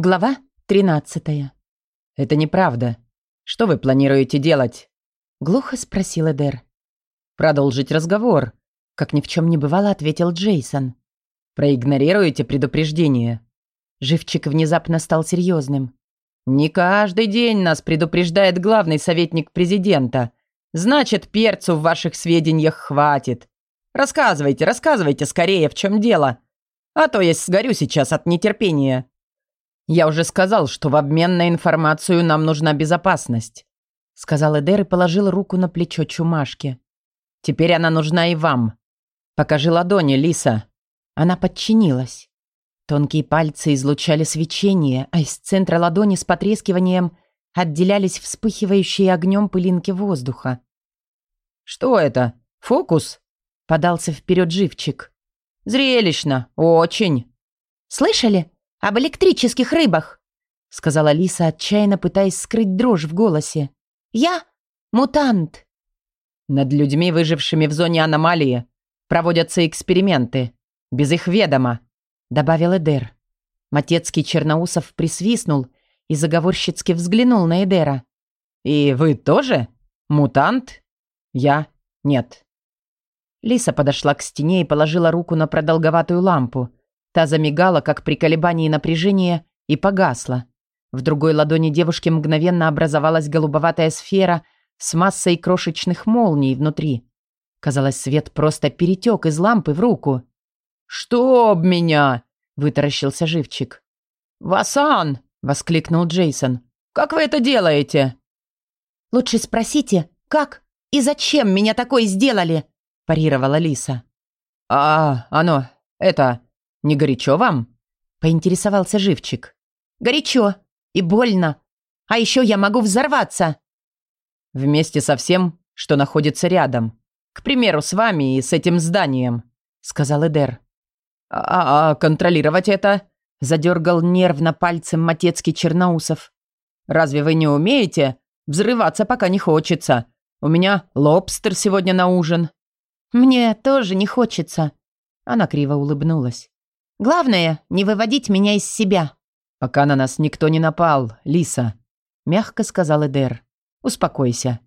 Глава 13. «Это неправда. Что вы планируете делать?» Глухо спросил Эдер. «Продолжить разговор», — как ни в чем не бывало, ответил Джейсон. «Проигнорируете предупреждение?» Живчик внезапно стал серьезным. «Не каждый день нас предупреждает главный советник президента. Значит, перцу в ваших сведениях хватит. Рассказывайте, рассказывайте скорее, в чем дело. А то я сгорю сейчас от нетерпения». «Я уже сказал, что в обмен на информацию нам нужна безопасность», сказал Эдер и положил руку на плечо Чумашки. «Теперь она нужна и вам. Покажи ладони, Лиса». Она подчинилась. Тонкие пальцы излучали свечение, а из центра ладони с потрескиванием отделялись вспыхивающие огнем пылинки воздуха. «Что это? Фокус?» — подался вперед живчик. «Зрелищно, очень». «Слышали?» Об электрических рыбах», — сказала Лиса, отчаянно пытаясь скрыть дрожь в голосе. «Я мутант». «Над людьми, выжившими в зоне аномалии, проводятся эксперименты. Без их ведома», — добавил Эдер. Матецкий Черноусов присвистнул и заговорщицки взглянул на Эдера. «И вы тоже? Мутант?» «Я? Нет». Лиса подошла к стене и положила руку на продолговатую лампу, Та замигала, как при колебании напряжения, и погасла. В другой ладони девушки мгновенно образовалась голубоватая сфера с массой крошечных молний внутри. Казалось, свет просто перетек из лампы в руку. «Чтоб меня!» — вытаращился живчик. «Васан!» — воскликнул Джейсон. «Как вы это делаете?» «Лучше спросите, как и зачем меня такой сделали?» – парировала Лиса. «А, оно, это, не горячо вам?» – поинтересовался живчик. «Горячо и больно. А еще я могу взорваться». «Вместе со всем, что находится рядом. К примеру, с вами и с этим зданием», – сказал Эдер. «А, -а, -а контролировать это?» – задергал нервно пальцем Матецкий Черноусов. «Разве вы не умеете? Взрываться пока не хочется. У меня лобстер сегодня на ужин». «Мне тоже не хочется», – она криво улыбнулась. Главное, не выводить меня из себя». «Пока на нас никто не напал, Лиса», — мягко сказал Эдер. «Успокойся».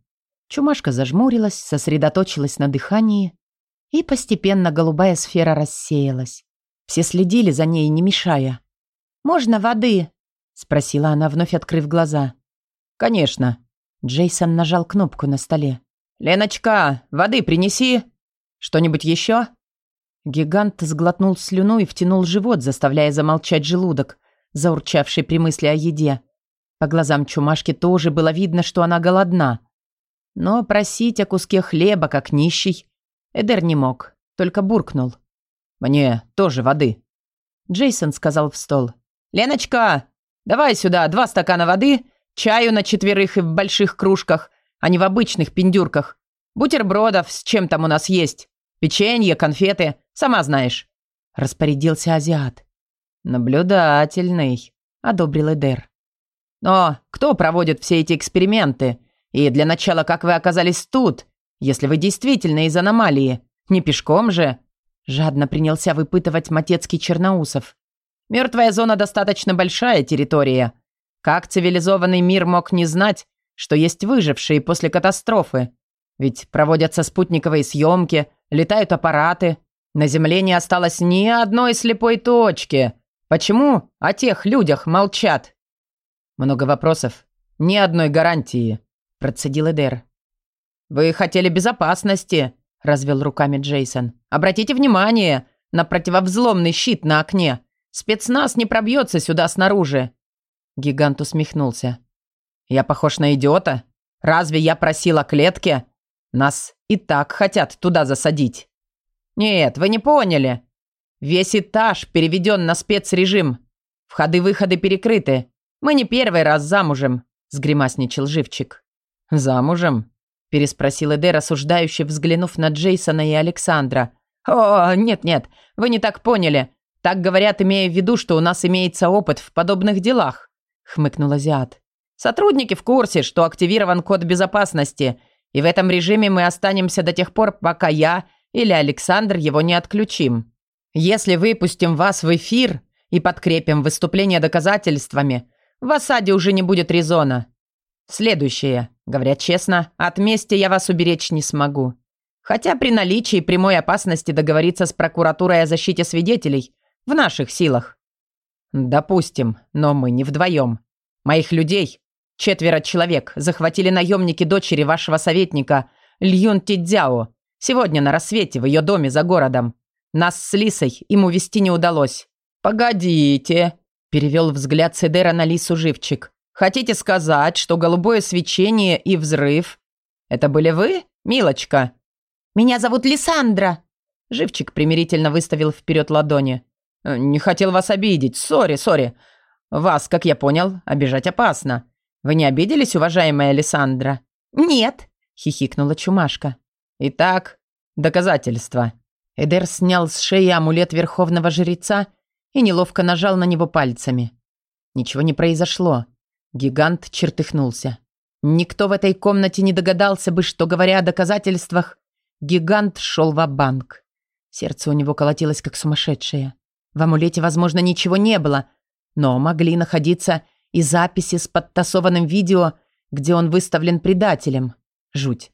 Чумашка зажмурилась, сосредоточилась на дыхании, и постепенно голубая сфера рассеялась. Все следили за ней, не мешая. «Можно воды?» — спросила она, вновь открыв глаза. «Конечно». Джейсон нажал кнопку на столе. «Леночка, воды принеси. Что-нибудь еще?» Гигант сглотнул слюну и втянул живот, заставляя замолчать желудок, заурчавший при мысли о еде. По глазам чумашки тоже было видно, что она голодна. Но просить о куске хлеба, как нищий, Эдер не мог, только буркнул. «Мне тоже воды». Джейсон сказал в стол. «Леночка, давай сюда два стакана воды, чаю на четверых и в больших кружках, а не в обычных пиндюрках. Бутербродов с чем там у нас есть. Печенье, конфеты, сама знаешь», — распорядился азиат. «Наблюдательный», — одобрил Эдер. «Но кто проводит все эти эксперименты? И для начала, как вы оказались тут, если вы действительно из аномалии? Не пешком же?» Жадно принялся выпытывать Матецкий Черноусов. «Мертвая зона достаточно большая территория. Как цивилизованный мир мог не знать, что есть выжившие после катастрофы? Ведь проводятся спутниковые съемки, летают аппараты. На Земле не осталось ни одной слепой точки. Почему о тех людях молчат? Много вопросов. Ни одной гарантии, процедил Эдер. Вы хотели безопасности, развел руками Джейсон. Обратите внимание на противовзломный щит на окне. Спецназ не пробьется сюда снаружи. Гигант усмехнулся. Я похож на идиота? Разве я просил о клетке? Нас и так хотят туда засадить. Нет, вы не поняли. Весь этаж переведен на спецрежим. Входы-выходы перекрыты. Мы не первый раз замужем, сгримасничал живчик. Замужем? переспросил Эдер, осуждающе взглянув на Джейсона и Александра. «О, нет-нет, вы не так поняли. Так говорят, имея в виду, что у нас имеется опыт в подобных делах», — хмыкнул азиат. «Сотрудники в курсе, что активирован код безопасности, и в этом режиме мы останемся до тех пор, пока я или Александр его не отключим. Если выпустим вас в эфир, и подкрепим выступление доказательствами, в осаде уже не будет резона. Следующее. Говоря честно, от мести я вас уберечь не смогу. Хотя при наличии прямой опасности договориться с прокуратурой о защите свидетелей в наших силах. Допустим, но мы не вдвоем. Моих людей, четверо человек, захватили наемники дочери вашего советника Льюн Тидзяо. Сегодня на рассвете в ее доме за городом. Нас с Лисой им увести не удалось. «Погодите», – перевел взгляд Седера на Лису Живчик. «Хотите сказать, что голубое свечение и взрыв – это были вы, милочка?» «Меня зовут Лиссандра!» Живчик примирительно выставил вперед ладони. «Э, «Не хотел вас обидеть. Сори, сори. Вас, как я понял, обижать опасно. Вы не обиделись, уважаемая Лиссандра?» «Нет», — хихикнула Чумашка. «Итак, доказательства». Эдер снял с шеи амулет Верховного Жреца и неловко нажал на него пальцами. Ничего не произошло. Гигант чертыхнулся. Никто в этой комнате не догадался бы, что, говоря о доказательствах, Гигант шел в банк Сердце у него колотилось, как сумасшедшее. В амулете, возможно, ничего не было, но могли находиться и записи с подтасованным видео, где он выставлен предателем. Жуть.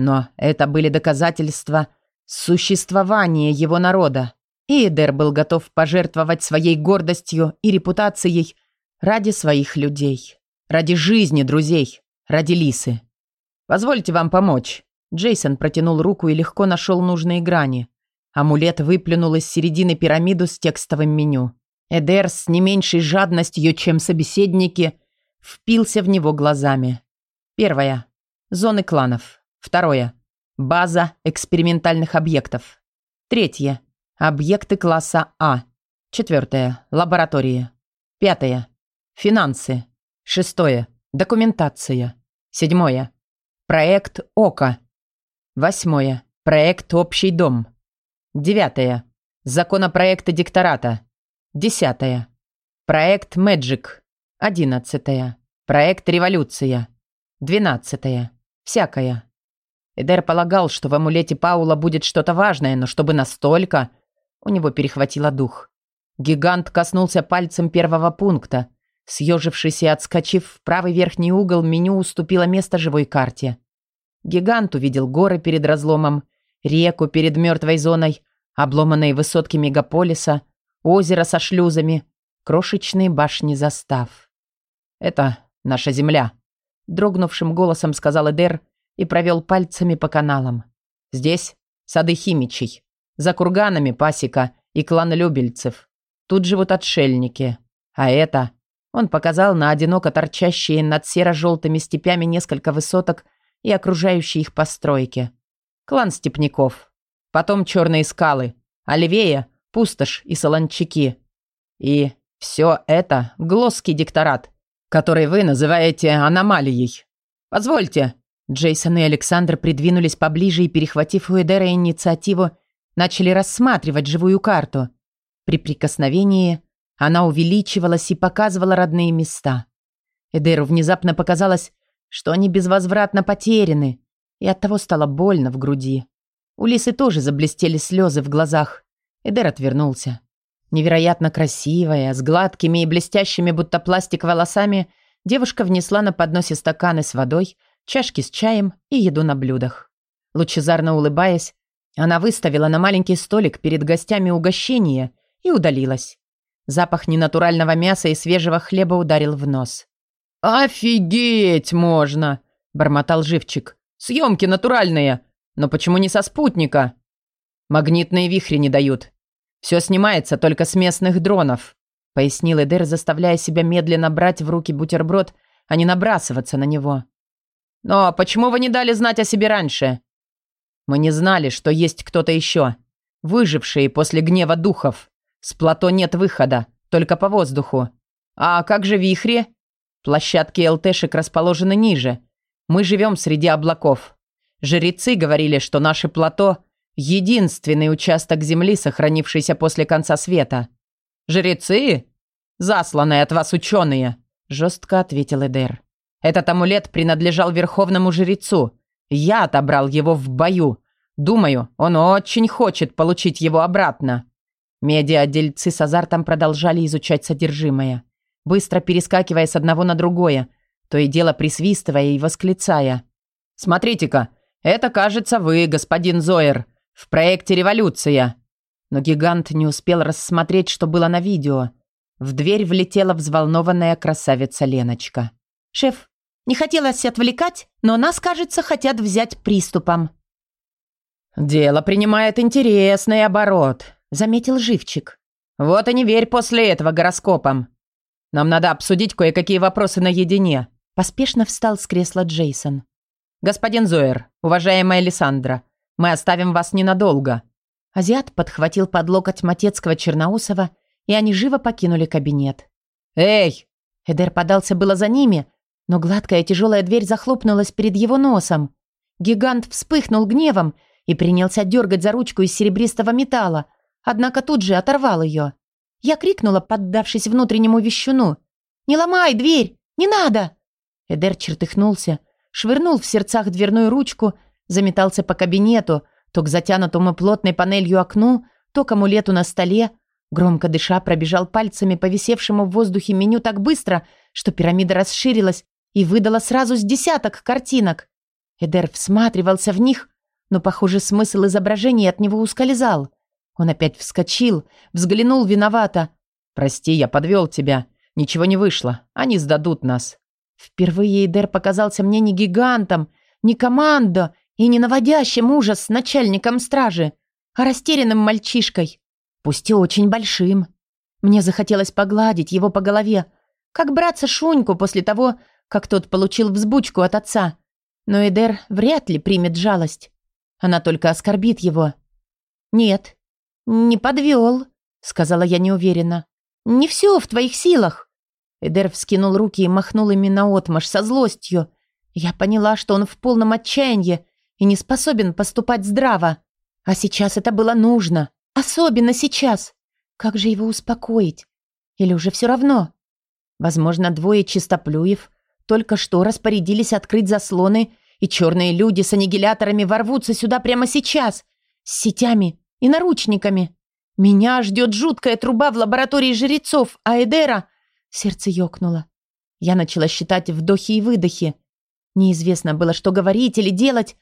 Но это были доказательства существования его народа. И Эдер был готов пожертвовать своей гордостью и репутацией ради своих людей. Ради жизни друзей. Ради Лисы. «Позвольте вам помочь», Джейсон протянул руку и легко нашел нужные грани. Амулет выплюнул из середины пирамиду с текстовым меню. Эдер с не меньшей жадностью, чем собеседники, впился в него глазами. Первое. Зоны кланов. Второе. База экспериментальных объектов. Третье. Объекты класса А. Четвертое. Лаборатории. Пятое. Финансы. Шестое. Документация. Седьмое. Проект ОКО. Восьмое. Проект «Общий дом». Девятое. Законопроекты диктората. Десятое. Проект «Мэджик». Одиннадцатое. Проект «Революция». Двенадцатое. Всякое. Эдер полагал, что в амулете Паула будет что-то важное, но чтобы настолько... У него перехватило дух. Гигант коснулся пальцем первого пункта. Съежившись и отскочив в правый верхний угол, меню уступило место живой карте. Гигант увидел горы перед разломом, реку перед мертвой зоной, обломанные высотки мегаполиса, озеро со шлюзами, крошечные башни застав. «Это наша земля», — дрогнувшим голосом сказал Эдер и провел пальцами по каналам. «Здесь сады химичей, за курганами пасека и клан любельцев. Тут живут отшельники. А это...» Он показал на одиноко торчащие над серо-желтыми степями несколько высоток и окружающие их постройки. Клан степняков. Потом черные скалы. А пустошь и солончаки. И все это – глосский дикторат, который вы называете аномалией. Позвольте. Джейсон и Александр придвинулись поближе и, перехватив у Эдера инициативу, начали рассматривать живую карту. При прикосновении она увеличивалась и показывала родные места. Эдеру внезапно показалось, что они безвозвратно потеряны, и оттого стало больно в груди. У Лисы тоже заблестели слезы в глазах. Эдер отвернулся. Невероятно красивая, с гладкими и блестящими, будто пластик волосами, девушка внесла на подносе стаканы с водой, чашки с чаем и еду на блюдах. Лучезарно улыбаясь, она выставила на маленький столик перед гостями угощение и удалилась. Запах ненатурального мяса и свежего хлеба ударил в нос. «Офигеть можно!» – бормотал живчик. «Съемки натуральные! Но почему не со спутника?» «Магнитные вихри не дают. Все снимается только с местных дронов», – пояснил Эдер, заставляя себя медленно брать в руки бутерброд, а не набрасываться на него. «Но почему вы не дали знать о себе раньше?» «Мы не знали, что есть кто-то еще. Выжившие после гнева духов. С плато нет выхода, только по воздуху. А как же вихри?» Площадки ЛТшек расположены ниже. Мы живем среди облаков. Жрецы говорили, что наше плато – единственный участок земли, сохранившийся после конца света. «Жрецы? Засланные от вас ученые!» – жестко ответил Эдер. «Этот амулет принадлежал верховному жрецу. Я отобрал его в бою. Думаю, он очень хочет получить его обратно». Медиа-дельцы с азартом продолжали изучать содержимое, быстро перескакивая с одного на другое, то и дело присвистывая и восклицая. «Смотрите-ка, это, кажется, вы, господин Зоер, в проекте «Революция». Но гигант не успел рассмотреть, что было на видео. В дверь влетела взволнованная красавица Леночка. «Шеф, не хотелось отвлекать, но нас, кажется, хотят взять приступом». «Дело принимает интересный оборот», — заметил Живчик. «Вот и не верь после этого гороскопам. Нам надо обсудить кое-какие вопросы наедине». Поспешно встал с кресла Джейсон. «Господин Зоер, уважаемая Лиссандра, мы оставим вас ненадолго». Азиат подхватил под локоть Матецкого Черноусова, и они живо покинули кабинет. «Эй!» Эдер подался было за ними, но гладкая тяжелая дверь захлопнулась перед его носом. Гигант вспыхнул гневом и принялся дергать за ручку из серебристого металла, однако тут же оторвал ее. Я крикнула, поддавшись внутреннему вещуну. «Не ломай дверь! Не надо!» Эдер чертыхнулся, швырнул в сердцах дверную ручку, заметался по кабинету, то к затянутому плотной панелью окну, то к амулету на столе, громко дыша пробежал пальцами по висевшему в воздухе меню так быстро, что пирамида расширилась и выдала сразу с десяток картинок. Эдер всматривался в них, но, похоже, смысл изображения от него ускользал. Он опять вскочил, взглянул виновато. «Прости, я подвел тебя. Ничего не вышло. Они сдадут нас». Впервые Эдер показался мне не гигантом, не командо и не наводящим ужас начальником стражи, а растерянным мальчишкой, пусть и очень большим. Мне захотелось погладить его по голове, как братца Шуньку после того, как тот получил взбучку от отца. Но Эдер вряд ли примет жалость. Она только оскорбит его. «Нет, не подвел», — сказала я неуверенно. «Не все в твоих силах». Эдер вскинул руки и махнул ими наотмашь со злостью. Я поняла, что он в полном отчаянии и не способен поступать здраво. А сейчас это было нужно. Особенно сейчас. Как же его успокоить? Или уже все равно? Возможно, двое чистоплюев только что распорядились открыть заслоны, и черные люди с аннигиляторами ворвутся сюда прямо сейчас, с сетями и наручниками. Меня ждет жуткая труба в лаборатории жрецов, а Сердце ёкнуло. Я начала считать вдохи и выдохи. Неизвестно было, что говорить или делать,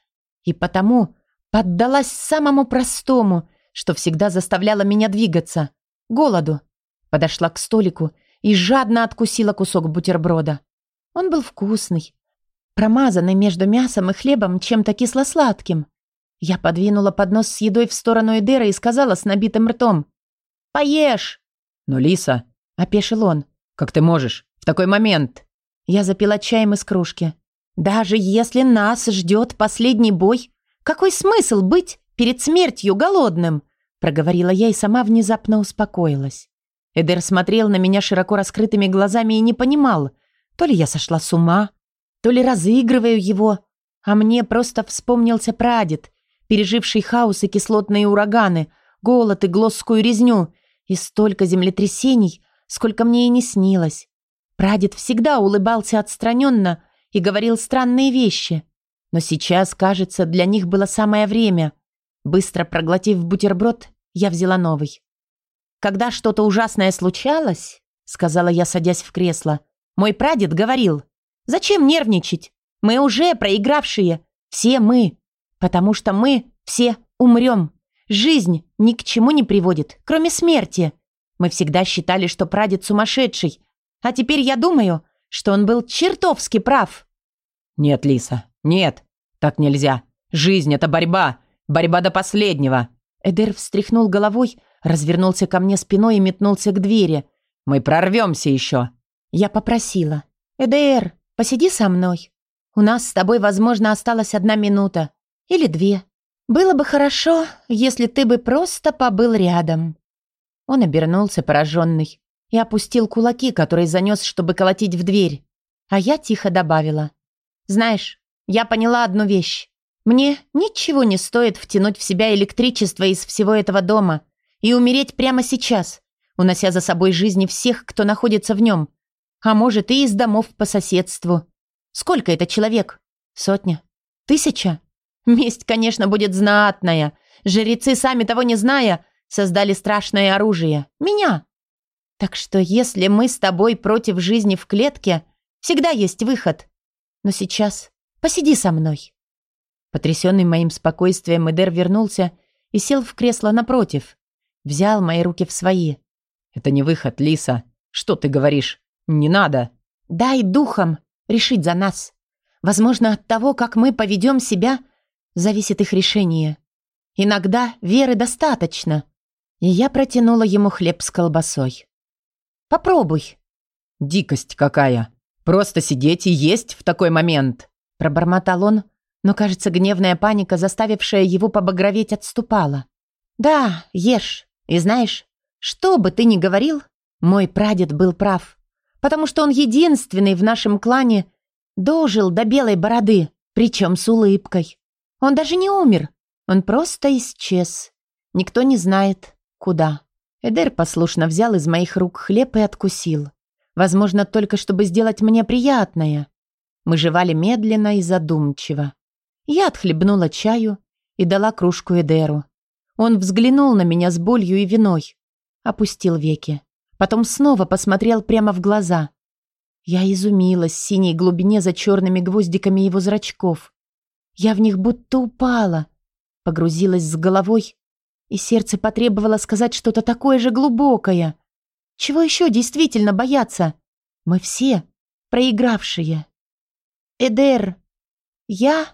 и потому поддалась самому простому, что всегда заставляло меня двигаться — голоду. Подошла к столику и жадно откусила кусок бутерброда. Он был вкусный, промазанный между мясом и хлебом чем-то кисло-сладким. Я подвинула поднос с едой в сторону Эдера и сказала с набитым ртом «Поешь!» «Но, Лиса...» — опешил он. «Как ты можешь? В такой момент?» Я запила чаем из кружки. «Даже если нас ждет последний бой, какой смысл быть перед смертью голодным?» Проговорила я и сама внезапно успокоилась. Эдер смотрел на меня широко раскрытыми глазами и не понимал, то ли я сошла с ума, то ли разыгрываю его, а мне просто вспомнился прадед, переживший хаос и кислотные ураганы, голод и глосскую резню, и столько землетрясений, сколько мне и не снилось. Прадед всегда улыбался отстраненно и говорил странные вещи. Но сейчас, кажется, для них было самое время. Быстро проглотив бутерброд, я взяла новый. «Когда что-то ужасное случалось», — сказала я, садясь в кресло, «мой прадед говорил, зачем нервничать? Мы уже проигравшие, все мы, потому что мы все умрем. Жизнь ни к чему не приводит, кроме смерти. Мы всегда считали, что прадед сумасшедший, а теперь я думаю, что он был чертовски прав». «Нет, Лиса, нет, так нельзя. Жизнь — это борьба, борьба до последнего». Эдер встряхнул головой, развернулся ко мне спиной и метнулся к двери. «Мы прорвемся еще». Я попросила. «Эдер, посиди со мной. У нас с тобой, возможно, осталась одна минута. Или две. Было бы хорошо, если ты бы просто побыл рядом». Он обернулся, пораженный, и опустил кулаки, которые занес, чтобы колотить в дверь. А я тихо добавила. «Знаешь, я поняла одну вещь. Мне ничего не стоит втянуть в себя электричество из всего этого дома и умереть прямо сейчас, унося за собой жизни всех, кто находится в нем. А может, и из домов по соседству. Сколько это человек? Сотня? Тысяча? Месть, конечно, будет знатная. Жрецы, сами того не зная, создали страшное оружие. Меня. Так что если мы с тобой против жизни в клетке, всегда есть выход. Но сейчас посиди со мной». Потрясенный моим спокойствием, Эдер вернулся и сел в кресло напротив. Взял мои руки в свои. «Это не выход, Лиса. Что ты говоришь? Не надо!» «Дай духом решить за нас. Возможно, от того, как мы поведем себя, зависит их решение. Иногда веры достаточно». И я протянула ему хлеб с колбасой. «Попробуй». «Дикость какая! Просто сидеть и есть в такой момент!» Пробормотал он, но, кажется, гневная паника, заставившая его побагроветь, отступала. «Да, ешь. И знаешь, что бы ты ни говорил, мой прадед был прав, потому что он единственный в нашем клане дожил до белой бороды, причем с улыбкой. Он даже не умер, он просто исчез. Никто не знает, куда». Эдер послушно взял из моих рук хлеб и откусил. Возможно, только чтобы сделать мне приятное. Мы жевали медленно и задумчиво. Я отхлебнула чаю и дала кружку Эдеру. Он взглянул на меня с болью и виной. Опустил веки. Потом снова посмотрел прямо в глаза. Я изумилась синей глубине за черными гвоздиками его зрачков. Я в них будто упала. Погрузилась с головой, и сердце потребовало сказать что-то такое же глубокое. Чего еще действительно бояться? Мы все проигравшие. Эдер, я